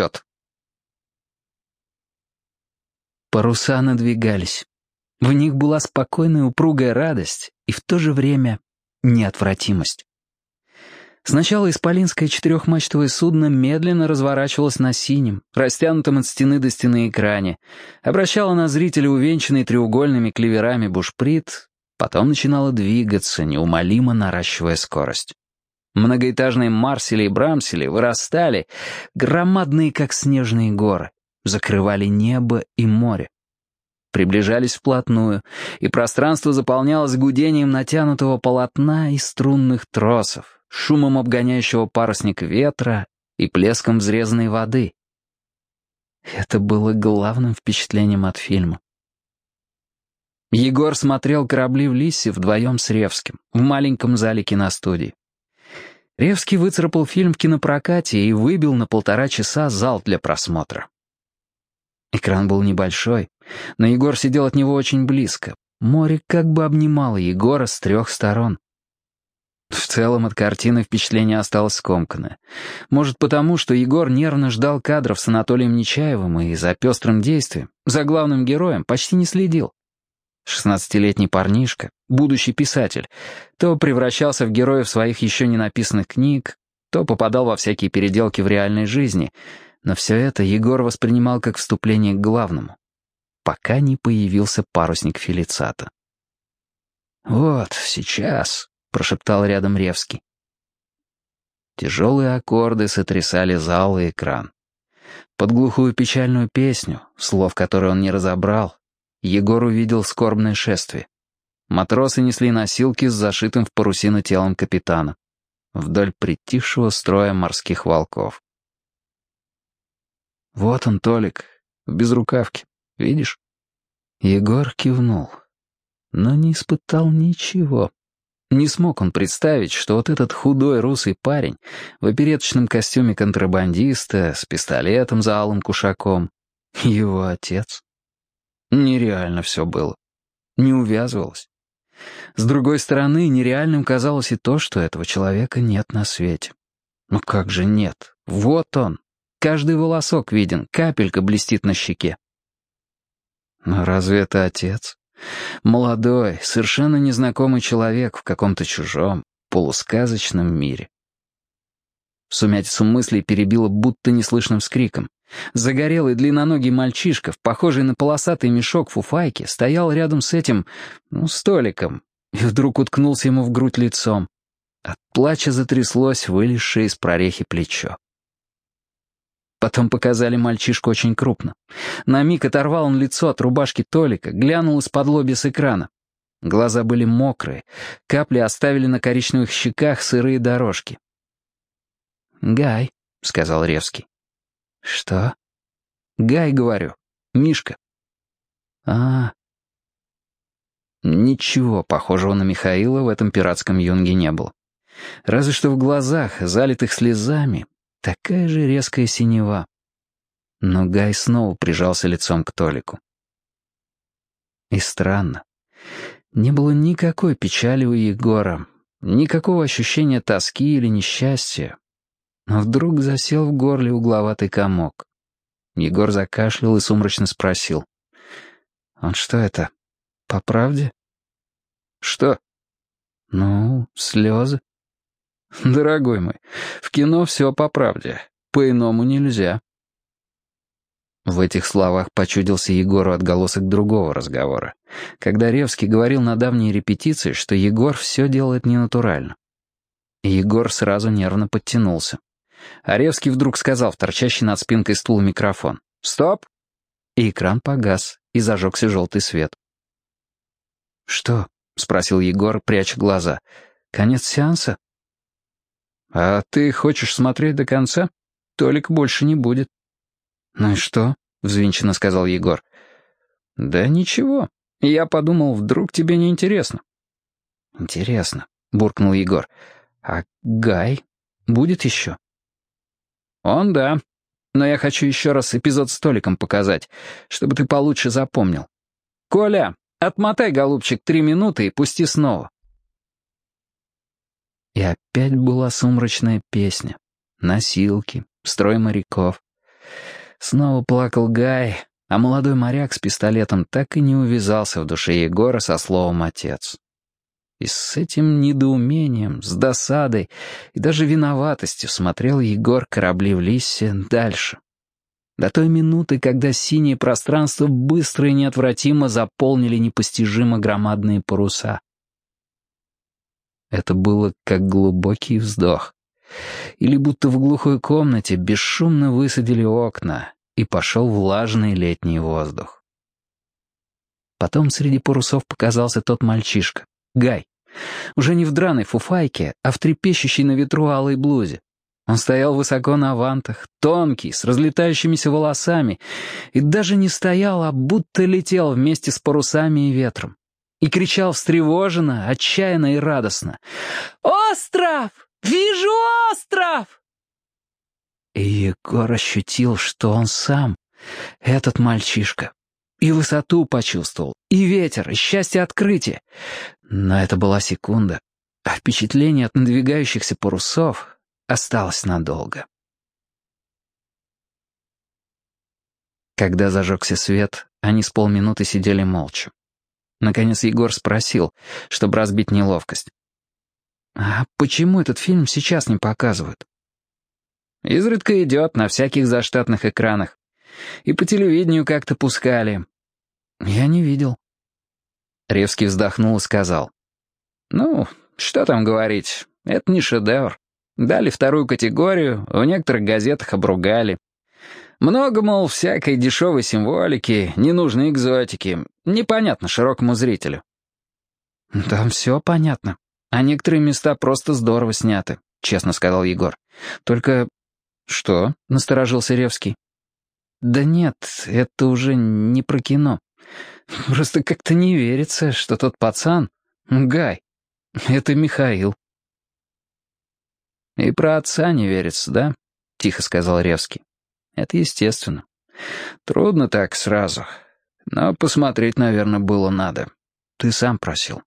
счет. Паруса надвигались. В них была спокойная упругая радость и в то же время неотвратимость. Сначала исполинское четырехмачтовое судно медленно разворачивалось на синем, растянутом от стены до стены экране, обращало на зрителя увенчанный треугольными клеверами бушприт, потом начинало двигаться, неумолимо наращивая скорость. Многоэтажные Марсели и Брамсели вырастали, громадные, как снежные горы, закрывали небо и море. Приближались вплотную, и пространство заполнялось гудением натянутого полотна и струнных тросов, шумом обгоняющего парусник ветра и плеском взрезанной воды. Это было главным впечатлением от фильма. Егор смотрел корабли в Лисе вдвоем с Ревским в маленьком зале киностудии. Ревский выцарапал фильм в кинопрокате и выбил на полтора часа зал для просмотра. Экран был небольшой, но Егор сидел от него очень близко. Море как бы обнимало Егора с трех сторон. В целом от картины впечатление осталось скомканное. Может потому, что Егор нервно ждал кадров с Анатолием Нечаевым и за пестрым действием, за главным героем почти не следил. Шестнадцатилетний парнишка, будущий писатель, то превращался в героев своих еще не написанных книг, то попадал во всякие переделки в реальной жизни, но все это Егор воспринимал как вступление к главному, пока не появился парусник Фелицата. «Вот, сейчас», — прошептал рядом Ревский. Тяжелые аккорды сотрясали зал и экран. Под глухую печальную песню, слов которой он не разобрал, Егор увидел скорбное шествие. Матросы несли носилки с зашитым в парусину телом капитана. Вдоль притихшего строя морских волков. «Вот он, Толик, в безрукавке, видишь?» Егор кивнул, но не испытал ничего. Не смог он представить, что вот этот худой русый парень в опереточном костюме контрабандиста с пистолетом за алым кушаком — его отец. Нереально все было. Не увязывалось. С другой стороны, нереальным казалось и то, что этого человека нет на свете. Но как же нет? Вот он. Каждый волосок виден, капелька блестит на щеке. Но разве это отец? Молодой, совершенно незнакомый человек в каком-то чужом, полусказочном мире. Сумятицу мыслей перебило будто неслышным скриком. Загорелый длинноногий мальчишка, похожий на полосатый мешок фуфайки, стоял рядом с этим, ну, столиком, и вдруг уткнулся ему в грудь лицом. От плача затряслось вылезшее из прорехи плечо. Потом показали мальчишку очень крупно. На миг оторвал он лицо от рубашки Толика, глянул из-под лоби с экрана. Глаза были мокрые, капли оставили на коричневых щеках сырые дорожки. «Гай», — сказал Ревский. «Что?» «Гай, говорю. Мишка». «А...» Ничего похожего на Михаила в этом пиратском юнге не было. Разве что в глазах, залитых слезами, такая же резкая синева. Но Гай снова прижался лицом к Толику. И странно. Не было никакой печали у Егора, никакого ощущения тоски или несчастья, но вдруг засел в горле угловатый комок. Егор закашлял и сумрачно спросил. «Он что это, по правде?» «Что?» «Ну, слезы». «Дорогой мой, в кино все по правде, по-иному нельзя». В этих словах почудился Егору отголосок другого разговора, когда Ревский говорил на давней репетиции, что Егор все делает ненатурально. Егор сразу нервно подтянулся. Аревский вдруг сказал в торчащий над спинкой стула микрофон. «Стоп!» И экран погас, и зажегся желтый свет. «Что?» — спросил Егор, пряча глаза. «Конец сеанса?» «А ты хочешь смотреть до конца? Толик больше не будет». «Ну и что?» — взвинченно сказал Егор. «Да ничего. Я подумал, вдруг тебе не интересно». «Интересно», — буркнул Егор. «А Гай будет еще?» «Он да. Но я хочу еще раз эпизод с Толиком показать, чтобы ты получше запомнил. Коля, отмотай, голубчик, три минуты и пусти снова». И опять была сумрачная песня. Носилки, строй моряков. Снова плакал Гай, а молодой моряк с пистолетом так и не увязался в душе Егора со словом «отец». И с этим недоумением, с досадой и даже виноватостью смотрел Егор корабли в Лиссе дальше. До той минуты, когда синее пространство быстро и неотвратимо заполнили непостижимо громадные паруса. Это было как глубокий вздох. Или будто в глухой комнате бесшумно высадили окна, и пошел влажный летний воздух. Потом среди парусов показался тот мальчишка, Гай. Уже не в драной фуфайке, а в трепещущей на ветру алой блузе. Он стоял высоко на вантах, тонкий, с разлетающимися волосами, и даже не стоял, а будто летел вместе с парусами и ветром. И кричал встревоженно, отчаянно и радостно. «Остров! Вижу остров!» И Егор ощутил, что он сам, этот мальчишка, и высоту почувствовал, и ветер, и счастье открытия. Но это была секунда, а впечатление от надвигающихся парусов осталось надолго. Когда зажегся свет, они с полминуты сидели молча. Наконец Егор спросил, чтобы разбить неловкость. «А почему этот фильм сейчас не показывают?» «Изредка идет на всяких заштатных экранах. И по телевидению как-то пускали. «Я не видел». Ревский вздохнул и сказал. «Ну, что там говорить, это не шедевр. Дали вторую категорию, в некоторых газетах обругали. Много, мол, всякой дешевой символики, ненужной экзотики. Непонятно широкому зрителю». «Там все понятно. А некоторые места просто здорово сняты», — честно сказал Егор. «Только...» «Что?» — насторожился Ревский. «Да нет, это уже не про кино. Просто как-то не верится, что тот пацан — Гай. Это Михаил. «И про отца не верится, да?» — тихо сказал Ревский. «Это естественно. Трудно так сразу. Но посмотреть, наверное, было надо. Ты сам просил».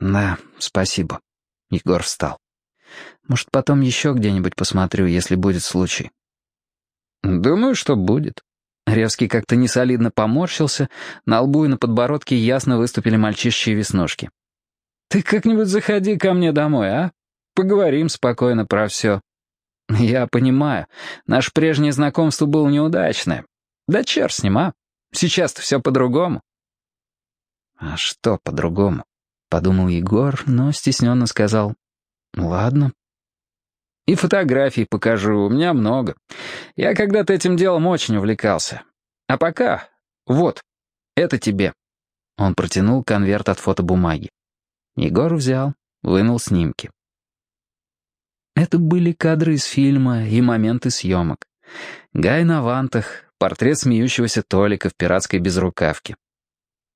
«Да, спасибо». Егор встал. «Может, потом еще где-нибудь посмотрю, если будет случай». «Думаю, что будет». Ревский как-то несолидно поморщился, на лбу и на подбородке ясно выступили мальчишечьи веснушки. «Ты как-нибудь заходи ко мне домой, а? Поговорим спокойно про все». «Я понимаю, наше прежнее знакомство было неудачное. Да черт с ним, а? Сейчас-то все по-другому». «А что по-другому?» — подумал Егор, но стесненно сказал. «Ладно, и фотографии покажу, у меня много. Я когда-то этим делом очень увлекался. А пока, вот, это тебе». Он протянул конверт от фотобумаги. Егор взял, вынул снимки. Это были кадры из фильма и моменты съемок. Гай на вантах, портрет смеющегося Толика в пиратской безрукавке.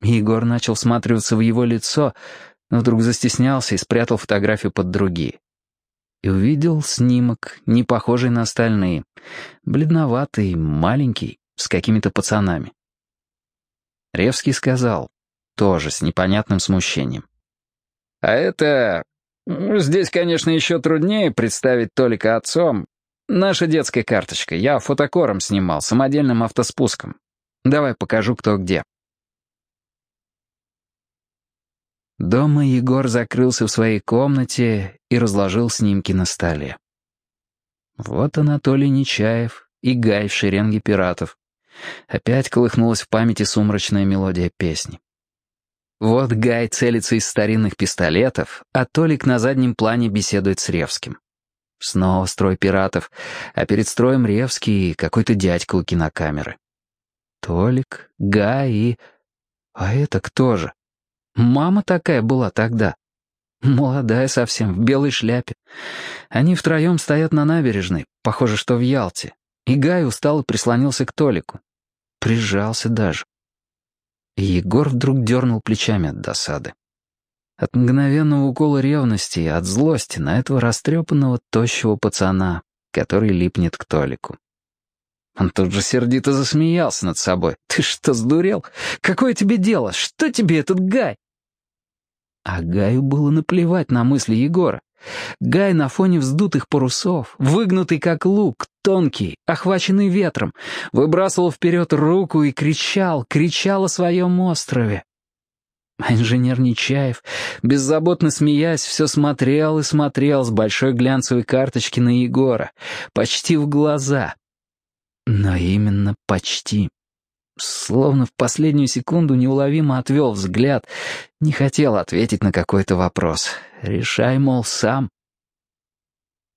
Егор начал всматриваться в его лицо, но вдруг застеснялся и спрятал фотографию под другие и увидел снимок, не похожий на остальные, бледноватый, маленький, с какими-то пацанами. Ревский сказал, тоже с непонятным смущением. «А это... Здесь, конечно, еще труднее представить Толика отцом. Наша детская карточка. Я фотокором снимал, самодельным автоспуском. Давай покажу, кто где». Дома Егор закрылся в своей комнате и разложил снимки на столе. Вот Анатолий Нечаев и Гай в шеренге пиратов. Опять колыхнулась в памяти сумрачная мелодия песни. Вот Гай целится из старинных пистолетов, а Толик на заднем плане беседует с Ревским. Снова строй пиратов, а перед строем Ревский и какой-то дядька у кинокамеры. Толик, Гай и... А это кто же? Мама такая была тогда. Молодая совсем, в белой шляпе. Они втроем стоят на набережной, похоже, что в Ялте. И Гай устало прислонился к Толику. Прижался даже. И Егор вдруг дернул плечами от досады. От мгновенного укола ревности и от злости на этого растрепанного, тощего пацана, который липнет к Толику. Он тут же сердито засмеялся над собой. «Ты что, сдурел? Какое тебе дело? Что тебе этот Гай?» А Гаю было наплевать на мысли Егора. Гай на фоне вздутых парусов, выгнутый как лук, тонкий, охваченный ветром, выбрасывал вперед руку и кричал, кричал о своем острове. А инженер Нечаев, беззаботно смеясь, все смотрел и смотрел с большой глянцевой карточки на Егора, почти в глаза. Но именно почти. Словно в последнюю секунду неуловимо отвел взгляд, не хотел ответить на какой-то вопрос. Решай, мол, сам.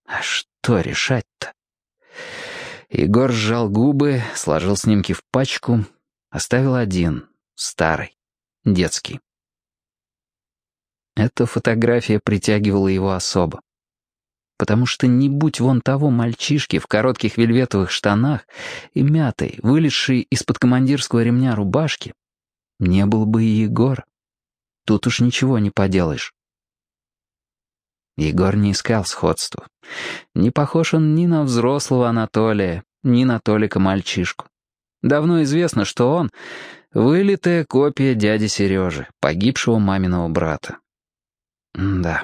А что решать-то? Егор сжал губы, сложил снимки в пачку, оставил один, старый, детский. Эта фотография притягивала его особо. Потому что не будь вон того мальчишки в коротких вельветовых штанах и мятой, вылезшей из-под командирского ремня рубашки, не был бы и Егор. Тут уж ничего не поделаешь. Егор не искал сходства. Не похож он ни на взрослого Анатолия, ни на Толика-мальчишку. Давно известно, что он — вылитая копия дяди Сережи, погибшего маминого брата. Да.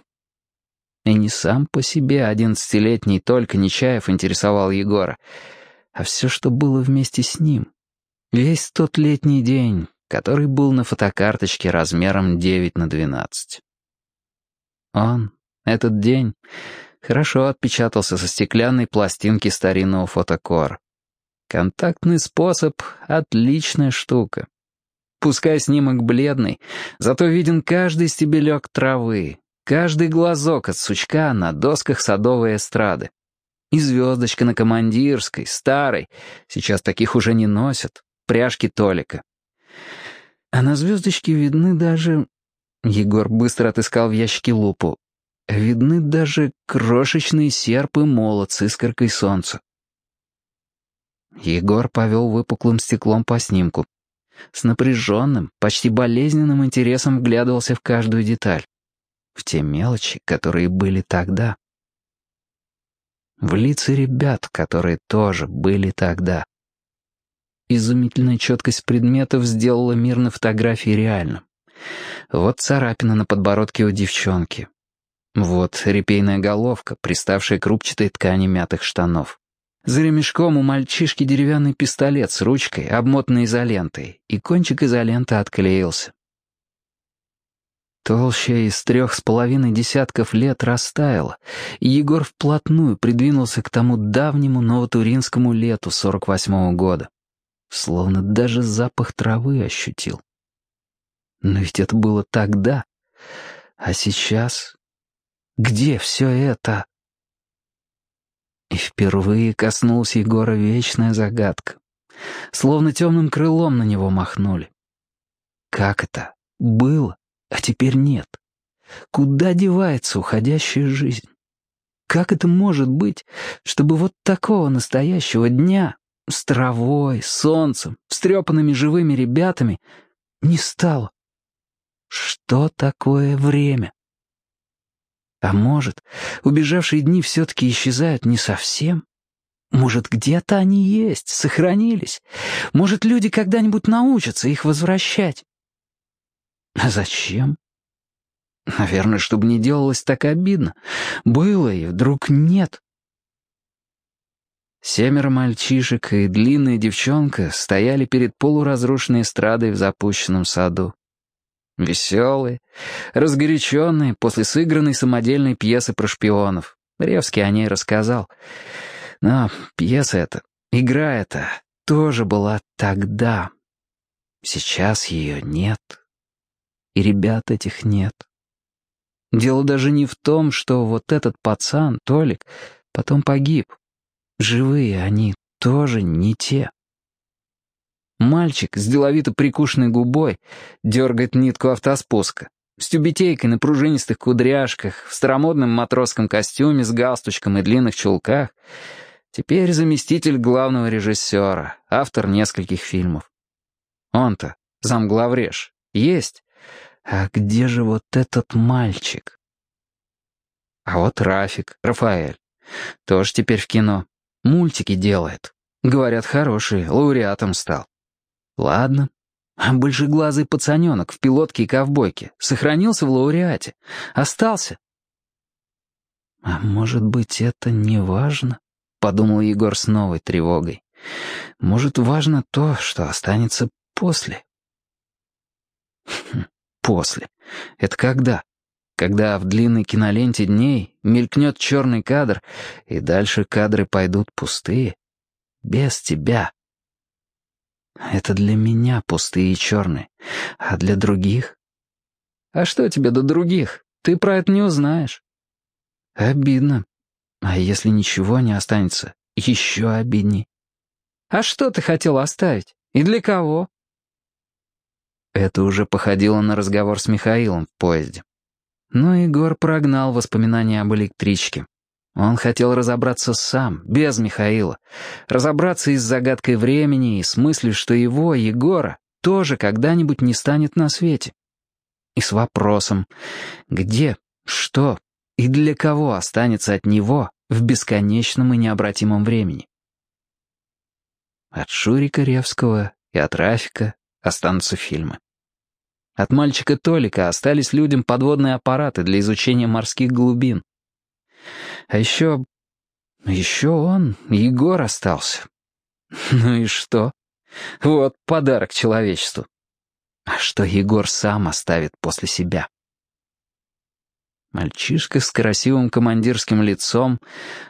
И не сам по себе одиннадцатилетний только Нечаев интересовал Егора, а все, что было вместе с ним. Весь тот летний день, который был на фотокарточке размером 9 на 12. Он, этот день, хорошо отпечатался со стеклянной пластинки старинного фотокора. Контактный способ — отличная штука. Пускай снимок бледный, зато виден каждый стебелек травы, каждый глазок от сучка на досках садовой эстрады. И звездочка на командирской, старой, сейчас таких уже не носят, пряжки Толика. А на звездочке видны даже... Егор быстро отыскал в ящике лупу. Видны даже крошечные серпы молот с искоркой солнца. Егор повел выпуклым стеклом по снимку, с напряженным, почти болезненным интересом вглядывался в каждую деталь. В те мелочи, которые были тогда. В лица ребят, которые тоже были тогда. Изумительная четкость предметов сделала мир на фотографии реальным. Вот царапина на подбородке у девчонки. Вот репейная головка, приставшая к рубчатой ткани мятых штанов. За ремешком у мальчишки деревянный пистолет с ручкой, обмотанной изолентой, и кончик изоленты отклеился. Толща из трех с половиной десятков лет растаяла, и Егор вплотную придвинулся к тому давнему новотуринскому лету сорок восьмого года. Словно даже запах травы ощутил. Но ведь это было тогда. А сейчас? Где все это? И впервые коснулась Егора вечная загадка. Словно темным крылом на него махнули. Как это? Было, а теперь нет. Куда девается уходящая жизнь? Как это может быть, чтобы вот такого настоящего дня с травой, солнцем, встрепанными живыми ребятами не стало? Что такое время? А может, убежавшие дни все-таки исчезают не совсем? Может, где-то они есть, сохранились? Может, люди когда-нибудь научатся их возвращать? А зачем? Наверное, чтобы не делалось так обидно. Было и вдруг нет. Семеро мальчишек и длинная девчонка стояли перед полуразрушенной эстрадой в запущенном саду. Веселые, разгоряченные после сыгранной самодельной пьесы про шпионов. Ревский о ней рассказал. Но пьеса эта, игра эта, тоже была тогда. Сейчас ее нет. И ребят этих нет. Дело даже не в том, что вот этот пацан, Толик, потом погиб. Живые они тоже не те. Мальчик с деловито прикушенной губой дергает нитку автоспуска. С тюбетейкой на пружинистых кудряшках, в старомодном матросском костюме с галстучком и длинных чулках. Теперь заместитель главного режиссера, автор нескольких фильмов. Он-то, замглавреж, есть. А где же вот этот мальчик? А вот Рафик, Рафаэль. Тоже теперь в кино. Мультики делает. Говорят, хороший, лауреатом стал. Ладно. А большеглазый пацаненок в пилотке и ковбойке сохранился в лауреате. Остался. «А может быть, это не важно?» — подумал Егор с новой тревогой. «Может, важно то, что останется после?» хм, «После. Это когда?» Когда в длинной киноленте дней мелькнет черный кадр, и дальше кадры пойдут пустые, без тебя. Это для меня пустые и черные, а для других? А что тебе до других? Ты про это не узнаешь. Обидно. А если ничего не останется, еще обидней. А что ты хотел оставить? И для кого? Это уже походило на разговор с Михаилом в поезде. Но Егор прогнал воспоминания об электричке. Он хотел разобраться сам, без Михаила. Разобраться и с загадкой времени, и с мыслью, что его, Егора, тоже когда-нибудь не станет на свете. И с вопросом, где, что и для кого останется от него в бесконечном и необратимом времени. От Шурика Ревского и от Рафика останутся фильмы. От мальчика Толика остались людям подводные аппараты для изучения морских глубин. А еще... еще он, Егор, остался. Ну и что? Вот подарок человечеству. А что Егор сам оставит после себя? Мальчишка с красивым командирским лицом,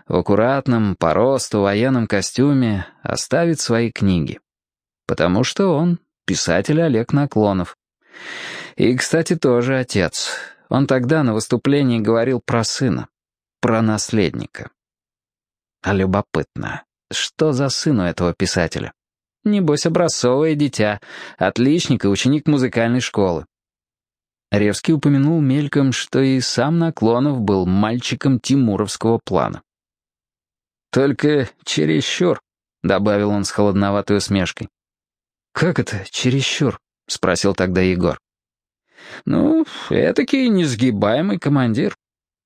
в аккуратном, по росту, военном костюме оставит свои книги. Потому что он писатель Олег Наклонов. И, кстати, тоже отец. Он тогда на выступлении говорил про сына, про наследника. А любопытно, что за сын у этого писателя? Небось, образцовое дитя, отличник и ученик музыкальной школы. Ревский упомянул мельком, что и сам Наклонов был мальчиком тимуровского плана. «Только чересчур», — добавил он с холодноватой усмешкой. «Как это чересчур?» — спросил тогда Егор. «Ну, этакий несгибаемый командир.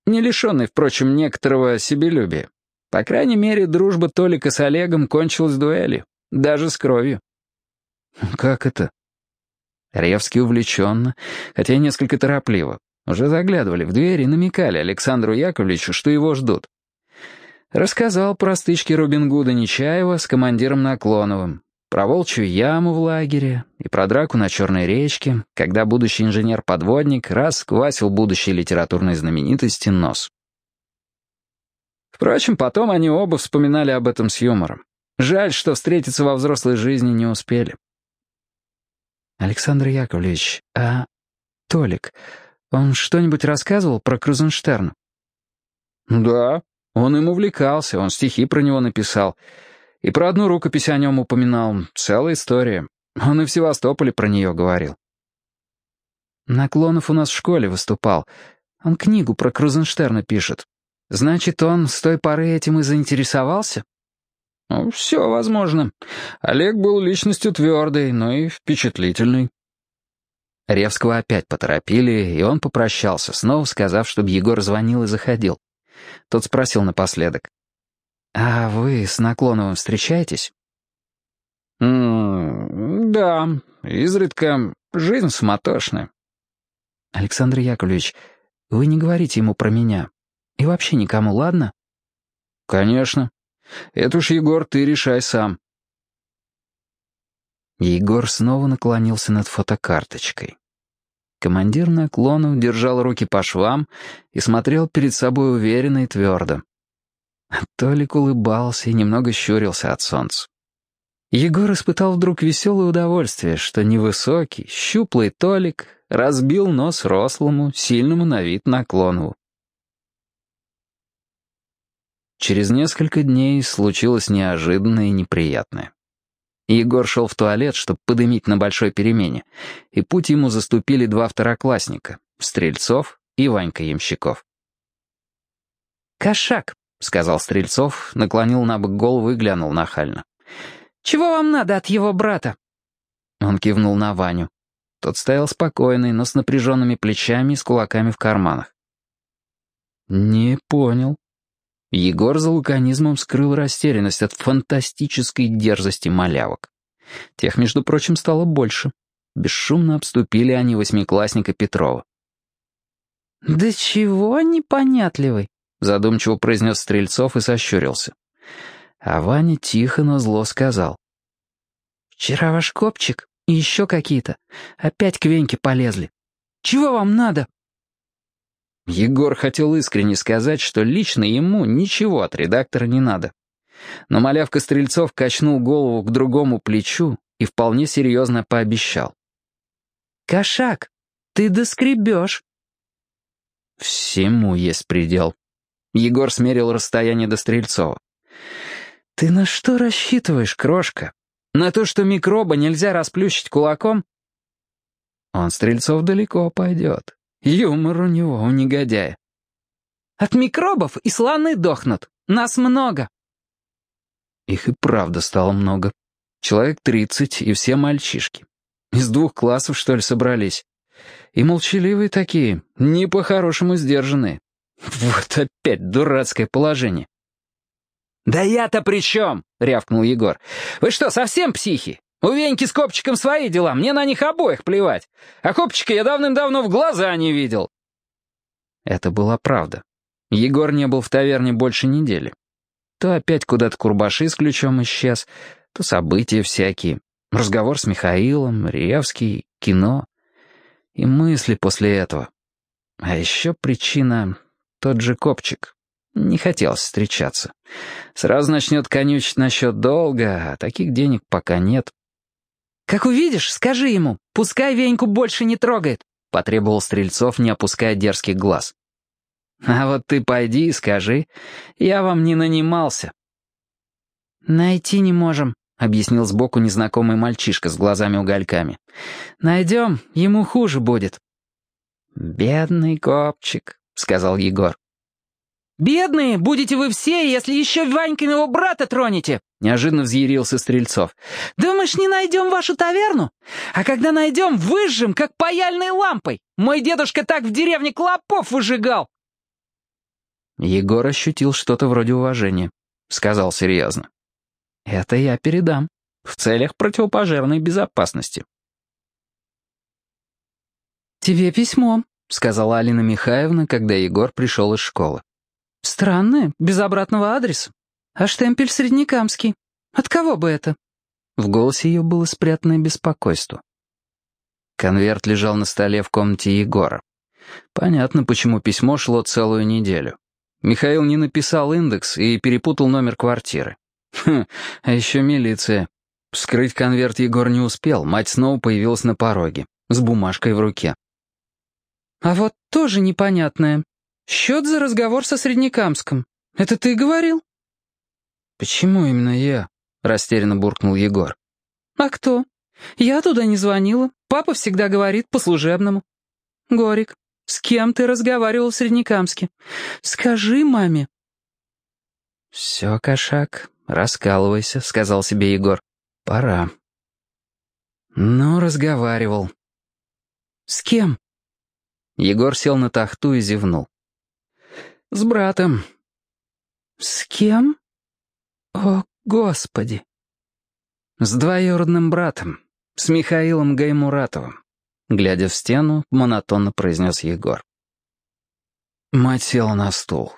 Не лишенный, впрочем, некоторого себелюбия. По крайней мере, дружба Толика с Олегом кончилась дуэлью, даже с кровью». «Как это?» Ревский увлеченно, хотя и несколько торопливо, уже заглядывали в дверь и намекали Александру Яковлевичу, что его ждут. Рассказал про стычки Робин Гуда Нечаева с командиром Наклоновым, про волчью яму в лагере и про драку на Черной речке, когда будущий инженер-подводник раз квасил будущей литературной знаменитости нос. Впрочем, потом они оба вспоминали об этом с юмором. Жаль, что встретиться во взрослой жизни не успели. «Александр Яковлевич, а Толик, он что-нибудь рассказывал про Крузенштерна?» «Да, он им увлекался, он стихи про него написал». И про одну рукопись о нем упоминал. Целая история. Он и в Севастополе про нее говорил. Наклонов у нас в школе выступал. Он книгу про Крузенштерна пишет. Значит, он с той поры этим и заинтересовался? Ну, все возможно. Олег был личностью твердой, но и впечатлительной. Ревского опять поторопили, и он попрощался, снова сказав, чтобы Егор звонил и заходил. Тот спросил напоследок. «А вы с Наклоновым встречаетесь?» «М -м «Да, изредка. Жизнь суматошная». «Александр Яковлевич, вы не говорите ему про меня. И вообще никому, ладно?» «Конечно. Это уж, Егор, ты решай сам». Егор снова наклонился над фотокарточкой. Командир наклонов держал руки по швам и смотрел перед собой уверенно и твердо. Толик улыбался и немного щурился от солнца. Егор испытал вдруг веселое удовольствие, что невысокий, щуплый Толик разбил нос рослому, сильному на вид наклону. Через несколько дней случилось неожиданное и неприятное. Егор шел в туалет, чтобы подымить на большой перемене, и путь ему заступили два второклассника — Стрельцов и Ванька Ямщиков. «Кошак!» — сказал Стрельцов, наклонил на бок голову и глянул нахально. «Чего вам надо от его брата?» Он кивнул на Ваню. Тот стоял спокойный, но с напряженными плечами и с кулаками в карманах. «Не понял». Егор за лаконизмом скрыл растерянность от фантастической дерзости малявок. Тех, между прочим, стало больше. Бесшумно обступили они восьмиклассника Петрова. «Да чего непонятливый?» Задумчиво произнес Стрельцов и сощурился. А Ваня тихо, но зло сказал. «Вчера ваш копчик и еще какие-то опять к Веньке полезли. Чего вам надо?» Егор хотел искренне сказать, что лично ему ничего от редактора не надо. Но малявка Стрельцов качнул голову к другому плечу и вполне серьезно пообещал. «Кошак, ты доскребешь». Всему есть предел. Егор смерил расстояние до Стрельцова. «Ты на что рассчитываешь, крошка? На то, что микроба нельзя расплющить кулаком?» Он, Стрельцов, далеко пойдет. Юмор у него, у негодяя. «От микробов и слоны дохнут. Нас много». Их и правда стало много. Человек тридцать, и все мальчишки. Из двух классов, что ли, собрались. И молчаливые такие, не по-хорошему сдержанные. Вот опять дурацкое положение. «Да я-то при чем?» — рявкнул Егор. «Вы что, совсем психи? У Веньки с Копчиком свои дела, мне на них обоих плевать. А Копчика я давным-давно в глаза не видел». Это была правда. Егор не был в таверне больше недели. То опять куда-то Курбаши с ключом исчез, то события всякие. Разговор с Михаилом, Ревский, кино. И мысли после этого. А еще причина — тот же Копчик. Не хотелось встречаться. Сразу начнет конючить насчет долга, а таких денег пока нет. «Как увидишь, скажи ему, пускай Веньку больше не трогает», — потребовал Стрельцов, не опуская дерзких глаз. «А вот ты пойди и скажи, я вам не нанимался». «Найти не можем», — объяснил сбоку незнакомый мальчишка с глазами-угольками. «Найдем, ему хуже будет». «Бедный копчик», — сказал Егор. «Бедные будете вы все, если еще Ванькиного брата тронете!» Неожиданно взъярился Стрельцов. «Думаешь, не найдем вашу таверну? А когда найдем, выжжем, как паяльной лампой! Мой дедушка так в деревне клопов выжигал!» Егор ощутил что-то вроде уважения. Сказал серьезно. «Это я передам. В целях противопожарной безопасности». «Тебе письмо», — сказала Алина Михайловна, когда Егор пришел из школы. «Странное, без обратного адреса. А штемпель среднекамский. От кого бы это?» В голосе ее было спрятанное беспокойство. Конверт лежал на столе в комнате Егора. Понятно, почему письмо шло целую неделю. Михаил не написал индекс и перепутал номер квартиры. Хм, а еще милиция. Вскрыть конверт Егор не успел, мать снова появилась на пороге, с бумажкой в руке. «А вот тоже непонятное», «Счет за разговор со Среднекамском. Это ты говорил?» «Почему именно я?» — растерянно буркнул Егор. «А кто? Я туда не звонила. Папа всегда говорит по-служебному». «Горик, с кем ты разговаривал в Среднекамске? Скажи маме». «Все, кошак, раскалывайся», — сказал себе Егор. «Пора». «Ну, разговаривал». «С кем?» Егор сел на тахту и зевнул. «С братом». «С кем?» «О, Господи!» «С двоюродным братом, с Михаилом Гаймуратовым», глядя в стену, монотонно произнес Егор. Мать села на стул.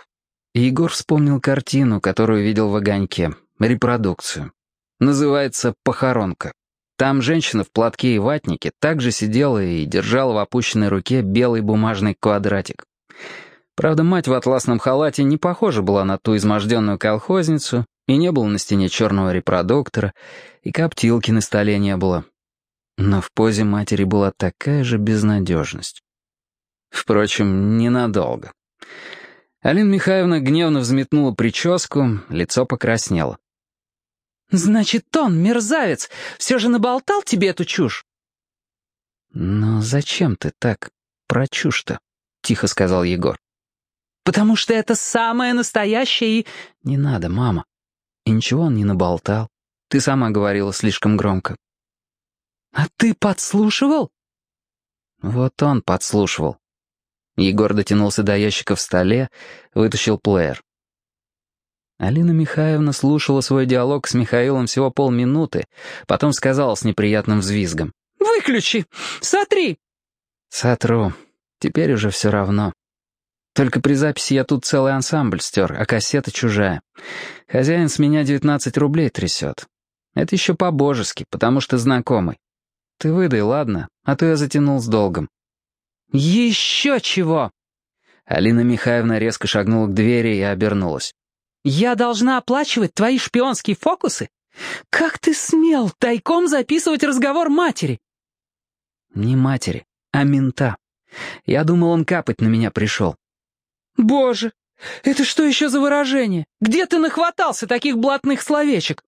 Егор вспомнил картину, которую видел в огоньке, репродукцию. Называется «Похоронка». Там женщина в платке и ватнике также сидела и держала в опущенной руке белый бумажный квадратик. Правда, мать в атласном халате не похожа была на ту изможденную колхозницу, и не было на стене черного репродуктора, и коптилки на столе не было. Но в позе матери была такая же безнадежность. Впрочем, ненадолго. Алина Михайловна гневно взметнула прическу, лицо покраснело. «Значит, он, мерзавец, все же наболтал тебе эту чушь?» «Но зачем ты так про чушь-то?» — тихо сказал Егор. Потому что это самое настоящее и... Не надо, мама. И ничего он не наболтал. Ты сама говорила слишком громко. А ты подслушивал? Вот он подслушивал. Егор дотянулся до ящика в столе, вытащил плеер. Алина Михайловна слушала свой диалог с Михаилом всего полминуты, потом сказала с неприятным взвизгом. «Выключи! Сотри!» «Сотру. Теперь уже все равно». Только при записи я тут целый ансамбль стер, а кассета чужая. Хозяин с меня 19 рублей трясет. Это еще по-божески, потому что знакомый. Ты выдай, ладно, а то я затянул с долгом». «Еще чего!» Алина Михайловна резко шагнула к двери и обернулась. «Я должна оплачивать твои шпионские фокусы? Как ты смел тайком записывать разговор матери?» «Не матери, а мента. Я думал, он капать на меня пришел». «Боже, это что еще за выражение? Где ты нахватался таких блатных словечек?»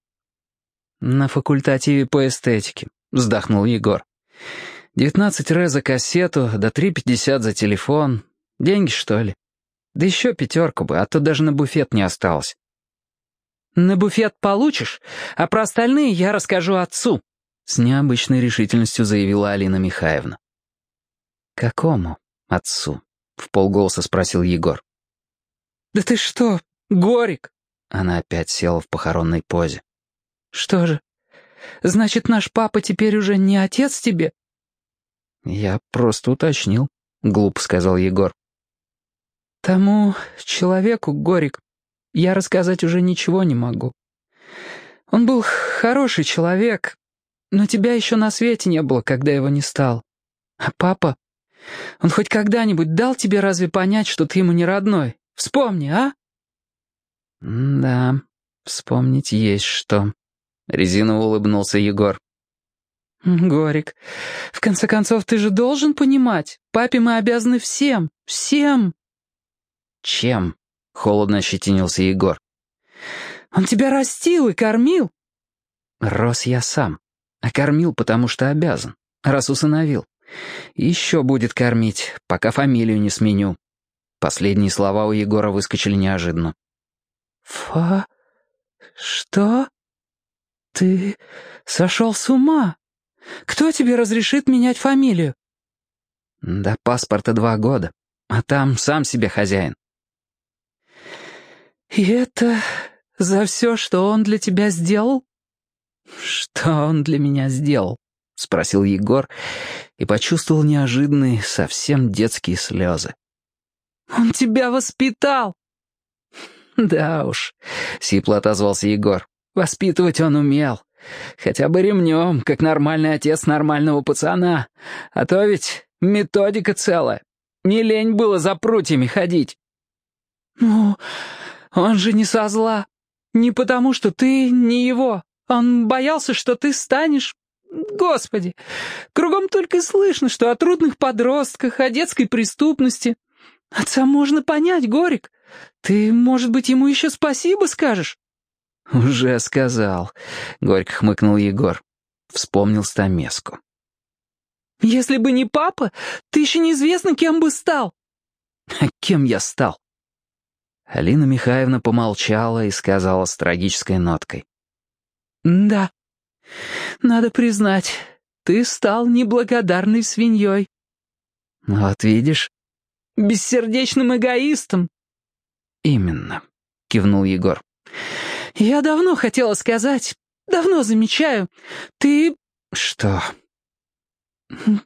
«На факультативе по эстетике», — вздохнул Егор. «Девятнадцать ре за кассету, да три пятьдесят за телефон. Деньги, что ли? Да еще пятерку бы, а то даже на буфет не осталось». «На буфет получишь, а про остальные я расскажу отцу», — с необычной решительностью заявила Алина Михайловна. «Какому отцу?» — в полголоса спросил Егор. «Да ты что, Горик?» Она опять села в похоронной позе. «Что же, значит, наш папа теперь уже не отец тебе?» «Я просто уточнил», — глупо сказал Егор. «Тому человеку, Горик, я рассказать уже ничего не могу. Он был хороший человек, но тебя еще на свете не было, когда его не стал. А папа, он хоть когда-нибудь дал тебе разве понять, что ты ему не родной? Вспомни, а?» «Да, вспомнить есть что», — резиново улыбнулся Егор. «Горик, в конце концов, ты же должен понимать, папе мы обязаны всем, всем». «Чем?» — холодно ощетинился Егор. «Он тебя растил и кормил». «Рос я сам, а кормил, потому что обязан, раз усыновил. Еще будет кормить, пока фамилию не сменю». Последние слова у Егора выскочили неожиданно. «Фа... что? Ты сошел с ума? Кто тебе разрешит менять фамилию?» «До паспорта два года, а там сам себе хозяин». «И это за все, что он для тебя сделал?» «Что он для меня сделал?» — спросил Егор и почувствовал неожиданные, совсем детские слезы. «Он тебя воспитал!» «Да уж», — сипло отозвался Егор, — «воспитывать он умел. Хотя бы ремнем, как нормальный отец нормального пацана. А то ведь методика целая. Не лень было за прутьями ходить». «Ну, он же не со зла. Не потому, что ты не его. Он боялся, что ты станешь Господи, кругом только слышно, что о трудных подростках, о детской преступности. Отца можно понять, Горик. Ты, может быть, ему еще спасибо скажешь?» «Уже сказал», — горько хмыкнул Егор. Вспомнил стамеску. «Если бы не папа, ты еще неизвестно, кем бы стал». «А кем я стал?» Алина Михайловна помолчала и сказала с трагической ноткой. «Да, надо признать, ты стал неблагодарной свиньей». «Вот видишь, бессердечным эгоистом». «Именно», — кивнул Егор. «Я давно хотела сказать, давно замечаю. Ты...» «Что?»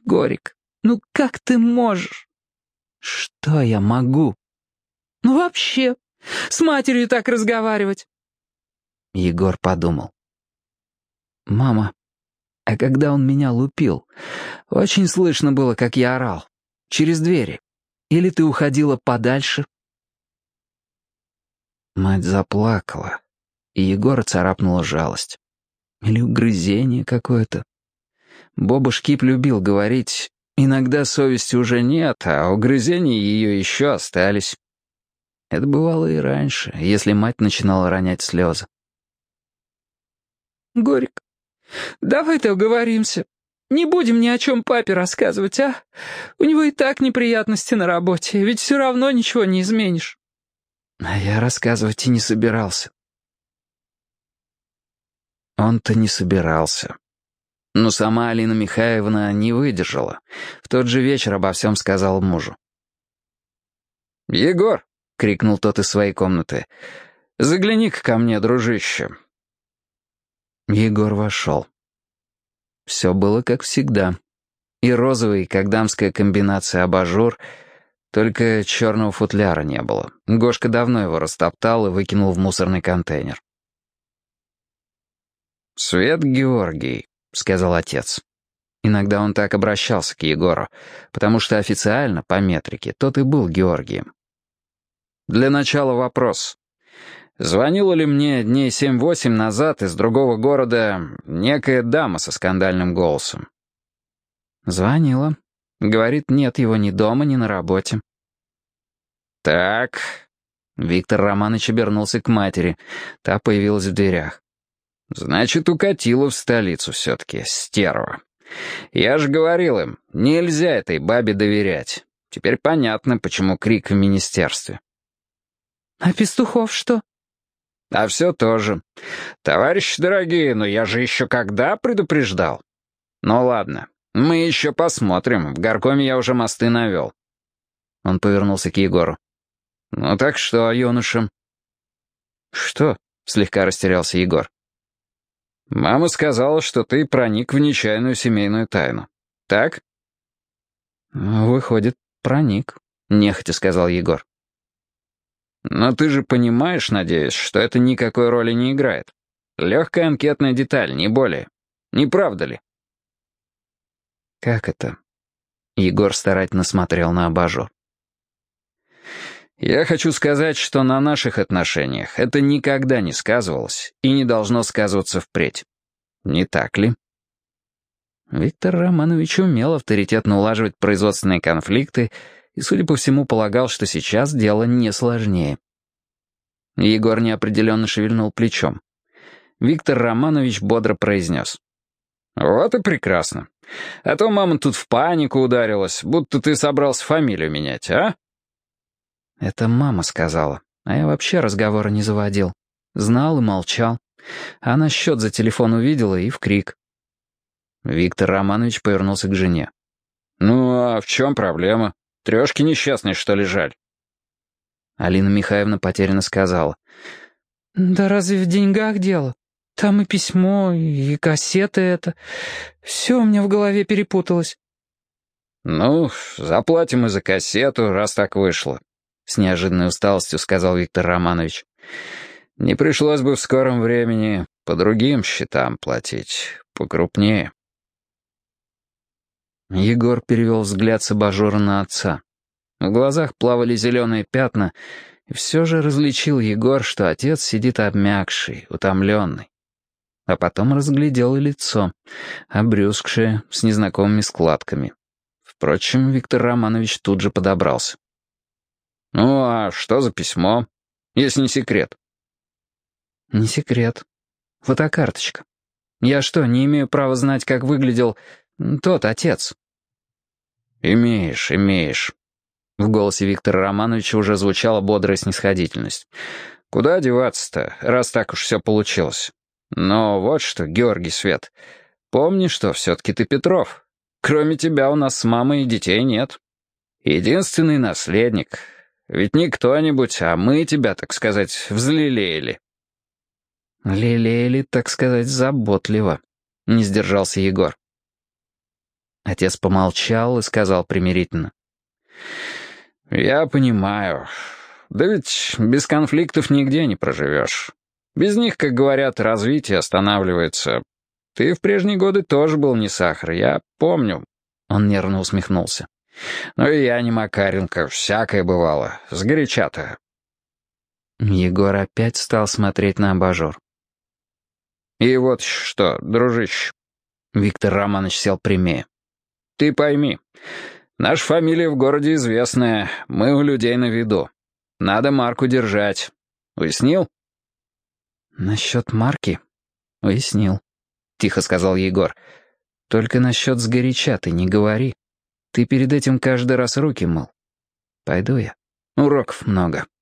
«Горик, ну как ты можешь?» «Что я могу?» «Ну вообще, с матерью так разговаривать». Егор подумал. «Мама, а когда он меня лупил, очень слышно было, как я орал. Через двери. Или ты уходила подальше?» Мать заплакала, и Егора царапнула жалость. Или угрызение какое-то. Боба Шкип любил говорить, иногда совести уже нет, а угрызения ее еще остались. Это бывало и раньше, если мать начинала ронять слезы. «Горик, давай-то уговоримся. Не будем ни о чем папе рассказывать, а? У него и так неприятности на работе, ведь все равно ничего не изменишь». А я рассказывать и не собирался. Он-то не собирался. Но сама Алина Михайловна не выдержала. В тот же вечер обо всем сказал мужу. «Егор!» — крикнул тот из своей комнаты. «Загляни-ка ко мне, дружище!» Егор вошел. Все было как всегда. И розовый, как дамская комбинация абажур, Только черного футляра не было. Гошка давно его растоптал и выкинул в мусорный контейнер. «Свет Георгий», — сказал отец. Иногда он так обращался к Егору, потому что официально, по метрике, тот и был Георгием. «Для начала вопрос. Звонила ли мне дней семь-восемь назад из другого города некая дама со скандальным голосом?» «Звонила», Говорит, нет его ни дома, ни на работе. «Так...» Виктор Романович обернулся к матери. Та появилась в дверях. «Значит, укатила в столицу все-таки, стерва. Я же говорил им, нельзя этой бабе доверять. Теперь понятно, почему крик в министерстве». «А Пестухов что?» «А все тоже. Товарищи дорогие, но я же еще когда предупреждал? Ну ладно, «Мы еще посмотрим. В горкоме я уже мосты навел». Он повернулся к Егору. «Ну так что, юноша?» «Что?» — слегка растерялся Егор. «Мама сказала, что ты проник в нечаянную семейную тайну. Так?» «Выходит, проник», — нехотя сказал Егор. «Но ты же понимаешь, надеюсь, что это никакой роли не играет. Легкая анкетная деталь, не более. Не правда ли?» «Как это?» Егор старательно смотрел на абажур. «Я хочу сказать, что на наших отношениях это никогда не сказывалось и не должно сказываться впредь. Не так ли?» Виктор Романович умел авторитетно улаживать производственные конфликты и, судя по всему, полагал, что сейчас дело не сложнее. Егор неопределенно шевельнул плечом. Виктор Романович бодро произнес. «Вот и прекрасно. А то мама тут в панику ударилась, будто ты собрался фамилию менять, а?» Это мама сказала, а я вообще разговора не заводил. Знал и молчал. Она счет за телефон увидела и в крик. Виктор Романович повернулся к жене. «Ну, а в чем проблема? Трешки несчастные, что ли, жаль?» Алина Михайловна потерянно сказала. «Да разве в деньгах дело? Там и письмо, и кассета это. Все у меня в голове перепуталось». «Ну, заплатим и за кассету, раз так вышло», — с неожиданной усталостью сказал Виктор Романович. «Не пришлось бы в скором времени по другим счетам платить, покрупнее». Егор перевел взгляд с абажура на отца. В глазах плавали зеленые пятна, и все же различил Егор, что отец сидит обмякший, утомленный а потом разглядел и лицо, обрюзгшее, с незнакомыми складками. Впрочем, Виктор Романович тут же подобрался. «Ну, а что за письмо? Если не секрет». «Не секрет. Фотокарточка. Я что, не имею права знать, как выглядел тот отец?» «Имеешь, имеешь». В голосе Виктора Романовича уже звучала бодрая снисходительность. «Куда деваться-то, раз так уж все получилось? Но вот что, Георгий Свет, помни, что все-таки ты Петров. Кроме тебя у нас с мамой и детей нет. Единственный наследник. Ведь не кто-нибудь, а мы тебя, так сказать, взлелеяли. Лелеяли, так сказать, заботливо. Не сдержался Егор. Отец помолчал и сказал примирительно. «Я понимаю. Да ведь без конфликтов нигде не проживешь. Без них, как говорят, развитие останавливается. Ты в прежние годы тоже был не сахар, я помню». Он нервно усмехнулся. «Ну и я не Макаренко, всякое бывало, сгоряча-то». Егор опять стал смотреть на абажур. «И вот что, дружище...» Виктор Романович сел прямее. «Ты пойми, наша фамилия в городе известная, мы у людей на виду. Надо марку держать. Уяснил?» «Насчет марки?» «Уяснил», — тихо сказал Егор. «Только насчет сгоряча ты не говори. Ты перед этим каждый раз руки мыл. Пойду я. Уроков много».